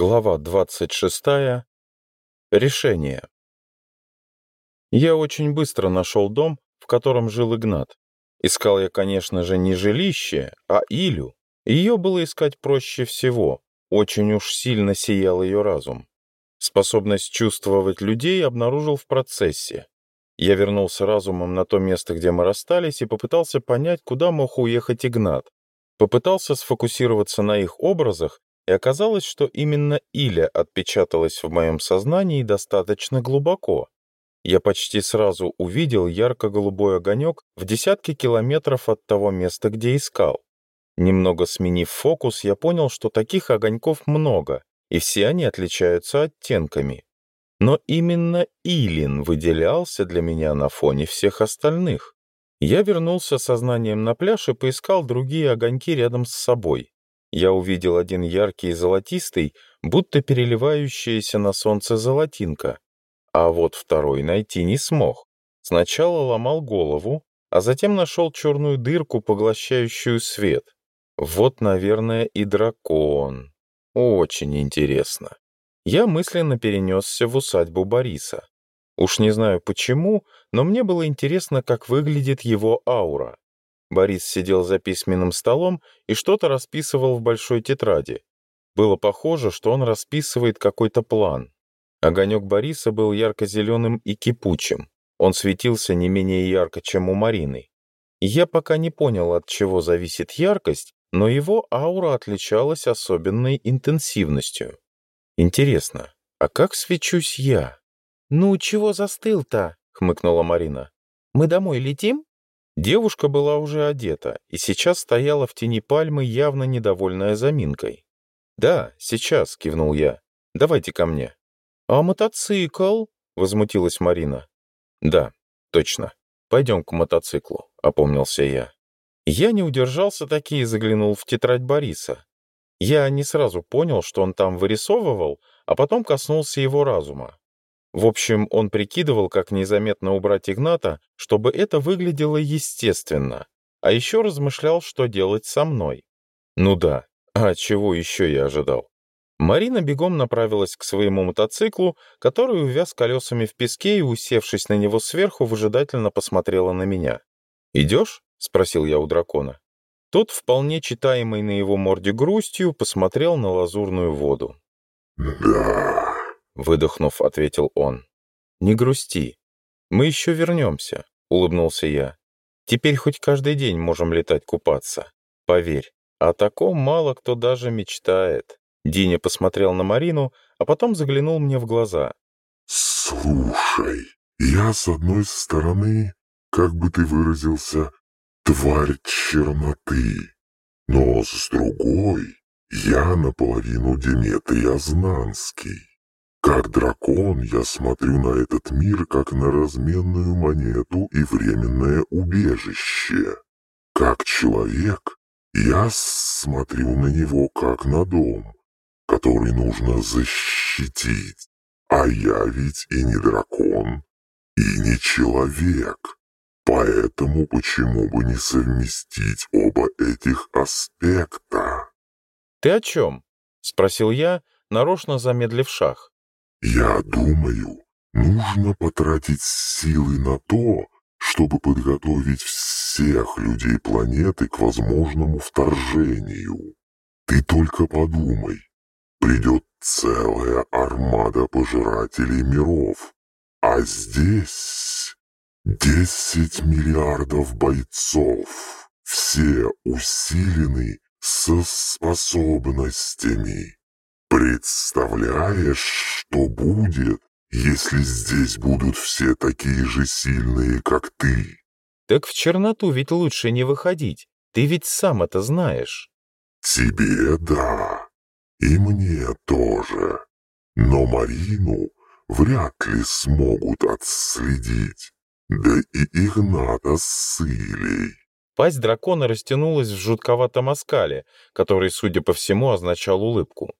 Глава 26. Решение. Я очень быстро нашел дом, в котором жил Игнат. Искал я, конечно же, не жилище, а Илю. Ее было искать проще всего. Очень уж сильно сиял ее разум. Способность чувствовать людей обнаружил в процессе. Я вернулся разумом на то место, где мы расстались, и попытался понять, куда мог уехать Игнат. Попытался сфокусироваться на их образах и оказалось, что именно Иля отпечаталась в моем сознании достаточно глубоко. Я почти сразу увидел ярко-голубой огонек в десятке километров от того места, где искал. Немного сменив фокус, я понял, что таких огоньков много, и все они отличаются оттенками. Но именно Илин выделялся для меня на фоне всех остальных. Я вернулся сознанием на пляж и поискал другие огоньки рядом с собой. Я увидел один яркий и золотистый, будто переливающаяся на солнце золотинка. А вот второй найти не смог. Сначала ломал голову, а затем нашел черную дырку, поглощающую свет. Вот, наверное, и дракон. Очень интересно. Я мысленно перенесся в усадьбу Бориса. Уж не знаю почему, но мне было интересно, как выглядит его аура. Борис сидел за письменным столом и что-то расписывал в большой тетради. Было похоже, что он расписывает какой-то план. Огонек Бориса был ярко-зеленым и кипучим. Он светился не менее ярко, чем у Марины. Я пока не понял, от чего зависит яркость, но его аура отличалась особенной интенсивностью. Интересно, а как свечусь я? «Ну, чего застыл-то?» — хмыкнула Марина. «Мы домой летим?» Девушка была уже одета и сейчас стояла в тени пальмы, явно недовольная заминкой. «Да, сейчас», — кивнул я. «Давайте ко мне». «А мотоцикл?» — возмутилась Марина. «Да, точно. Пойдем к мотоциклу», — опомнился я. Я не удержался таки и заглянул в тетрадь Бориса. Я не сразу понял, что он там вырисовывал, а потом коснулся его разума. В общем, он прикидывал, как незаметно убрать Игната, чтобы это выглядело естественно, а еще размышлял, что делать со мной. Ну да, а чего еще я ожидал? Марина бегом направилась к своему мотоциклу, который увяз колесами в песке и, усевшись на него сверху, выжидательно посмотрела на меня. «Идешь?» — спросил я у дракона. Тот, вполне читаемый на его морде грустью, посмотрел на лазурную воду. «Да», Выдохнув, ответил он. «Не грусти. Мы еще вернемся», — улыбнулся я. «Теперь хоть каждый день можем летать купаться. Поверь, о таком мало кто даже мечтает». Диня посмотрел на Марину, а потом заглянул мне в глаза. «Слушай, я с одной стороны, как бы ты выразился, тварь черноты, но с другой я наполовину Деметрий Ознанский. Как дракон я смотрю на этот мир как на разменную монету и временное убежище. Как человек я смотрю на него как на дом, который нужно защитить. А я ведь и не дракон, и не человек. Поэтому почему бы не совместить оба этих аспекта? «Ты о чем?» — спросил я, нарочно замедлив шаг. Я думаю, нужно потратить силы на то, чтобы подготовить всех людей планеты к возможному вторжению. Ты только подумай. Придет целая армада пожирателей миров. А здесь десять миллиардов бойцов. Все усилены со способностями представляешь, что будет, если здесь будут все такие же сильные, как ты? Так в черноту ведь лучше не выходить. Ты ведь сам это знаешь. Тебе да. И мне тоже. Но Марину вряд ли смогут отследить. Да и Игната с силей. Пасть дракона растянулась в жутковатом оскале, который, судя по всему, означал улыбку.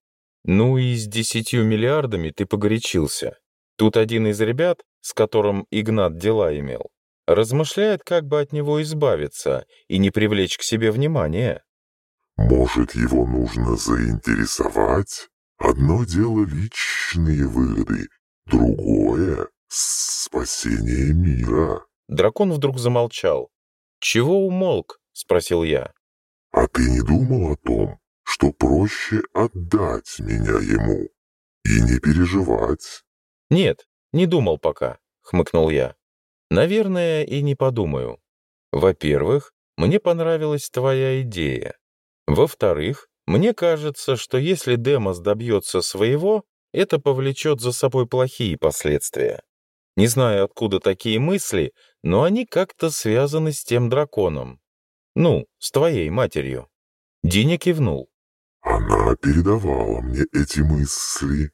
Ну и с десятью миллиардами ты погорячился. Тут один из ребят, с которым Игнат дела имел, размышляет, как бы от него избавиться и не привлечь к себе внимания. Может, его нужно заинтересовать? Одно дело личные выгоды, другое — спасение мира. Дракон вдруг замолчал. «Чего умолк?» — спросил я. «А ты не думал о том, что проще отдать меня ему и не переживать. «Нет, не думал пока», — хмыкнул я. «Наверное, и не подумаю. Во-первых, мне понравилась твоя идея. Во-вторых, мне кажется, что если Демос добьется своего, это повлечет за собой плохие последствия. Не знаю, откуда такие мысли, но они как-то связаны с тем драконом. Ну, с твоей матерью». Диня кивнул. Она а передавала мне эти мысли.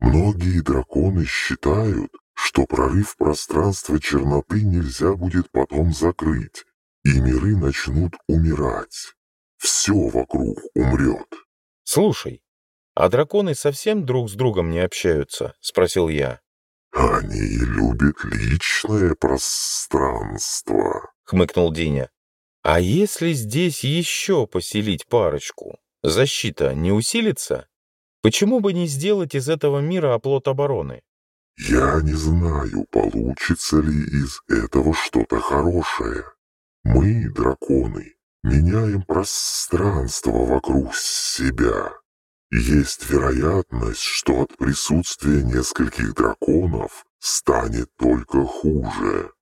Многие драконы считают, что прорыв пространства черноты нельзя будет потом закрыть, и миры начнут умирать. Все вокруг умрет. «Слушай, а драконы совсем друг с другом не общаются?» — спросил я. «Они любят личное пространство», — хмыкнул Диня. «А если здесь еще поселить парочку?» Защита не усилится? Почему бы не сделать из этого мира оплот обороны? Я не знаю, получится ли из этого что-то хорошее. Мы, драконы, меняем пространство вокруг себя. Есть вероятность, что от присутствия нескольких драконов станет только хуже.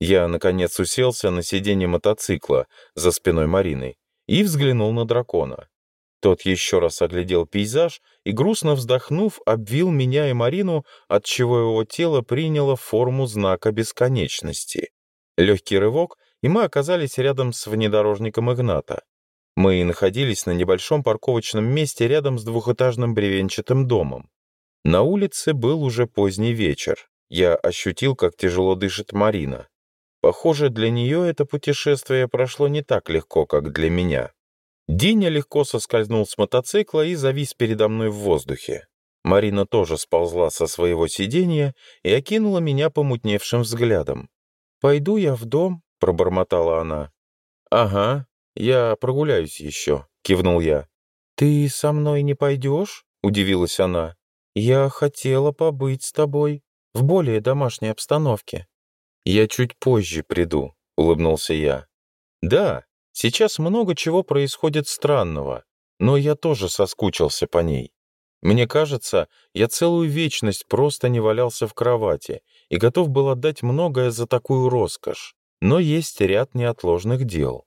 Я, наконец, уселся на сиденье мотоцикла за спиной Марины и взглянул на дракона. Тот еще раз оглядел пейзаж и, грустно вздохнув, обвил меня и Марину, отчего его тело приняло форму знака бесконечности. Легкий рывок, и мы оказались рядом с внедорожником Игната. Мы находились на небольшом парковочном месте рядом с двухэтажным бревенчатым домом. На улице был уже поздний вечер. Я ощутил, как тяжело дышит Марина. Похоже, для нее это путешествие прошло не так легко, как для меня. Диня легко соскользнул с мотоцикла и завис передо мной в воздухе. Марина тоже сползла со своего сиденья и окинула меня помутневшим взглядом. «Пойду я в дом», — пробормотала она. «Ага, я прогуляюсь еще», — кивнул я. «Ты со мной не пойдешь?» — удивилась она. «Я хотела побыть с тобой в более домашней обстановке». «Я чуть позже приду», — улыбнулся я. «Да, Сейчас много чего происходит странного, но я тоже соскучился по ней. Мне кажется, я целую вечность просто не валялся в кровати и готов был отдать многое за такую роскошь. Но есть ряд неотложных дел.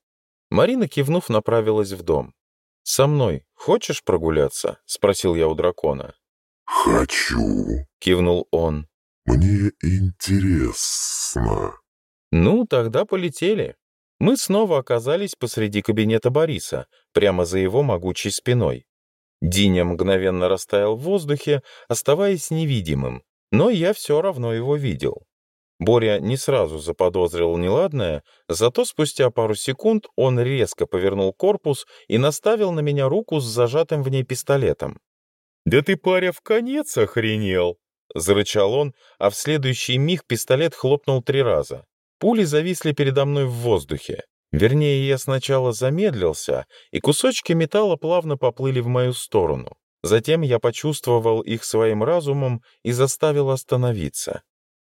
Марина, кивнув, направилась в дом. «Со мной хочешь прогуляться?» — спросил я у дракона. «Хочу», — кивнул он. «Мне интересно». «Ну, тогда полетели». Мы снова оказались посреди кабинета Бориса, прямо за его могучей спиной. Диня мгновенно растаял в воздухе, оставаясь невидимым, но я все равно его видел. Боря не сразу заподозрил неладное, зато спустя пару секунд он резко повернул корпус и наставил на меня руку с зажатым в ней пистолетом. «Да ты, паря, в конец охренел!» — зарычал он, а в следующий миг пистолет хлопнул три раза. Пули зависли передо мной в воздухе. Вернее, я сначала замедлился, и кусочки металла плавно поплыли в мою сторону. Затем я почувствовал их своим разумом и заставил остановиться.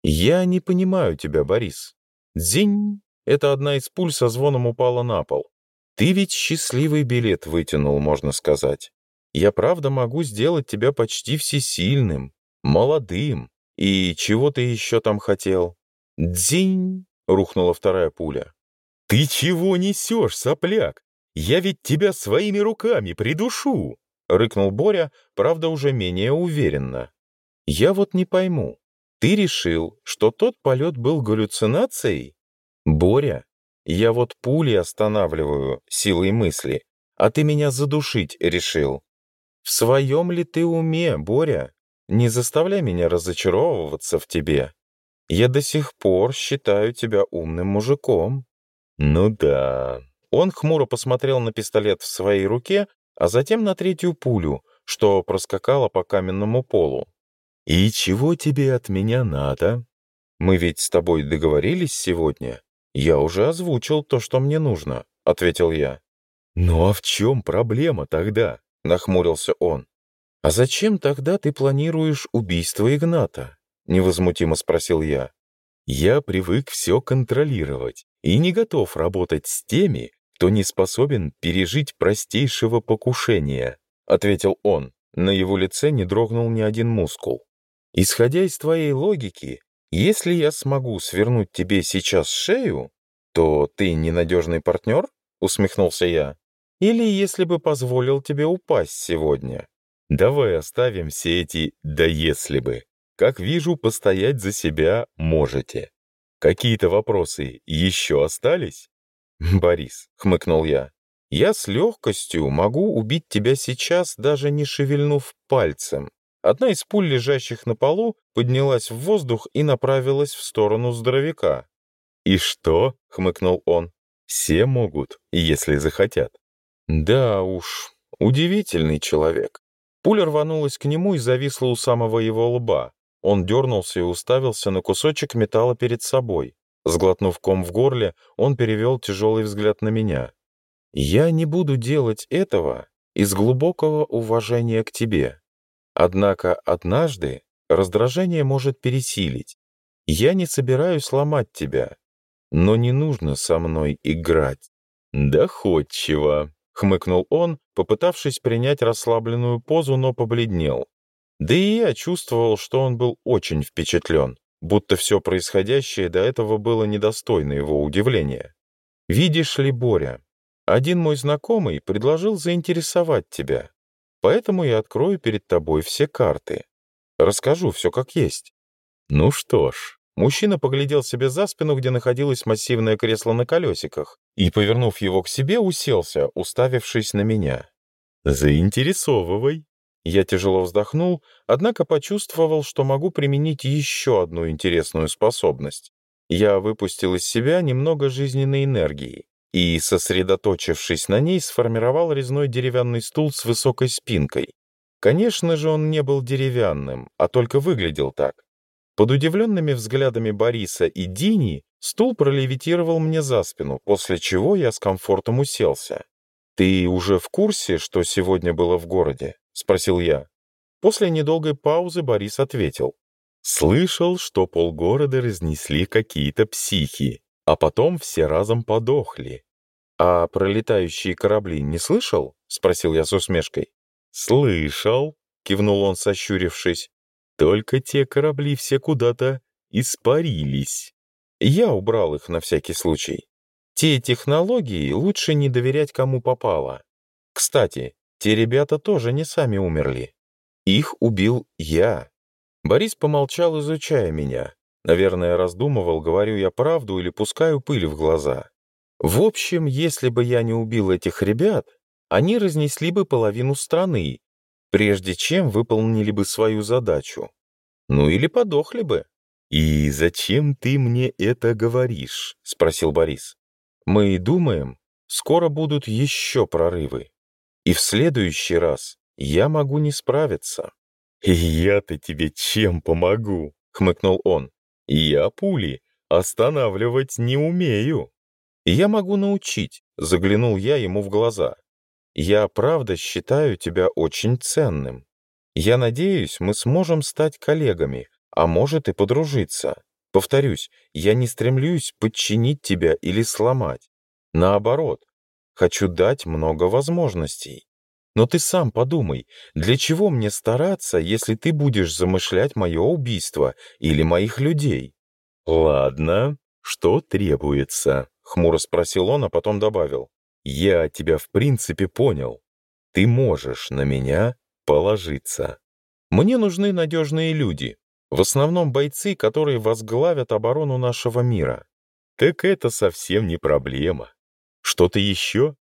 «Я не понимаю тебя, Борис». «Дзинь!» — это одна из пуль со звоном упала на пол. «Ты ведь счастливый билет вытянул, можно сказать. Я правда могу сделать тебя почти всесильным, молодым. И чего ты еще там хотел?» «Дзинь!» Рухнула вторая пуля. «Ты чего несешь, сопляк? Я ведь тебя своими руками придушу!» — рыкнул Боря, правда, уже менее уверенно. «Я вот не пойму. Ты решил, что тот полет был галлюцинацией?» «Боря, я вот пули останавливаю силой мысли, а ты меня задушить решил. В своем ли ты уме, Боря? Не заставляй меня разочаровываться в тебе». Я до сих пор считаю тебя умным мужиком». «Ну да». Он хмуро посмотрел на пистолет в своей руке, а затем на третью пулю, что проскакала по каменному полу. «И чего тебе от меня надо? Мы ведь с тобой договорились сегодня. Я уже озвучил то, что мне нужно», — ответил я. «Ну а в чем проблема тогда?» — нахмурился он. «А зачем тогда ты планируешь убийство Игната?» невозмутимо спросил я. Я привык все контролировать и не готов работать с теми, кто не способен пережить простейшего покушения, ответил он. На его лице не дрогнул ни один мускул. Исходя из твоей логики, если я смогу свернуть тебе сейчас шею, то ты ненадежный партнер? Усмехнулся я. Или если бы позволил тебе упасть сегодня. Давай оставим все эти «да если бы». Как вижу, постоять за себя можете. Какие-то вопросы еще остались? Борис, хмыкнул я. Я с легкостью могу убить тебя сейчас, даже не шевельнув пальцем. Одна из пуль, лежащих на полу, поднялась в воздух и направилась в сторону здоровяка. «И что?» — хмыкнул он. «Все могут, если захотят». «Да уж, удивительный человек». Пуля рванулась к нему и зависла у самого его лба. Он дернулся и уставился на кусочек металла перед собой. Сглотнув ком в горле, он перевел тяжелый взгляд на меня. «Я не буду делать этого из глубокого уважения к тебе. Однако однажды раздражение может пересилить. Я не собираюсь ломать тебя, но не нужно со мной играть». «Доходчиво», — хмыкнул он, попытавшись принять расслабленную позу, но побледнел. Да и я чувствовал, что он был очень впечатлен, будто все происходящее до этого было недостойно его удивления. «Видишь ли, Боря, один мой знакомый предложил заинтересовать тебя, поэтому я открою перед тобой все карты. Расскажу все как есть». «Ну что ж», Мужчина поглядел себе за спину, где находилось массивное кресло на колесиках, и, повернув его к себе, уселся, уставившись на меня. «Заинтересовывай». Я тяжело вздохнул, однако почувствовал, что могу применить еще одну интересную способность. Я выпустил из себя немного жизненной энергии и, сосредоточившись на ней, сформировал резной деревянный стул с высокой спинкой. Конечно же, он не был деревянным, а только выглядел так. Под удивленными взглядами Бориса и Дини стул пролевитировал мне за спину, после чего я с комфортом уселся. «Ты уже в курсе, что сегодня было в городе?» — — спросил я. После недолгой паузы Борис ответил. «Слышал, что полгорода разнесли какие-то психи, а потом все разом подохли». «А пролетающие корабли не слышал?» — спросил я с усмешкой. «Слышал», — кивнул он, сощурившись. «Только те корабли все куда-то испарились». Я убрал их на всякий случай. Те технологии лучше не доверять кому попало. Кстати, те ребята тоже не сами умерли. Их убил я. Борис помолчал, изучая меня. Наверное, раздумывал, говорю я правду или пускаю пыль в глаза. В общем, если бы я не убил этих ребят, они разнесли бы половину страны, прежде чем выполнили бы свою задачу. Ну или подохли бы. «И зачем ты мне это говоришь?» — спросил Борис. «Мы и думаем, скоро будут еще прорывы и в следующий раз я могу не справиться». «И я-то тебе чем помогу?» — хмыкнул он. «Я пули останавливать не умею». «Я могу научить», — заглянул я ему в глаза. «Я правда считаю тебя очень ценным. Я надеюсь, мы сможем стать коллегами, а может и подружиться. Повторюсь, я не стремлюсь подчинить тебя или сломать. Наоборот, хочу дать много возможностей. Но ты сам подумай, для чего мне стараться, если ты будешь замышлять мое убийство или моих людей? Ладно, что требуется? Хмуро спросил он, а потом добавил. Я тебя в принципе понял. Ты можешь на меня положиться. Мне нужны надежные люди, в основном бойцы, которые возглавят оборону нашего мира. Так это совсем не проблема. Что-то еще?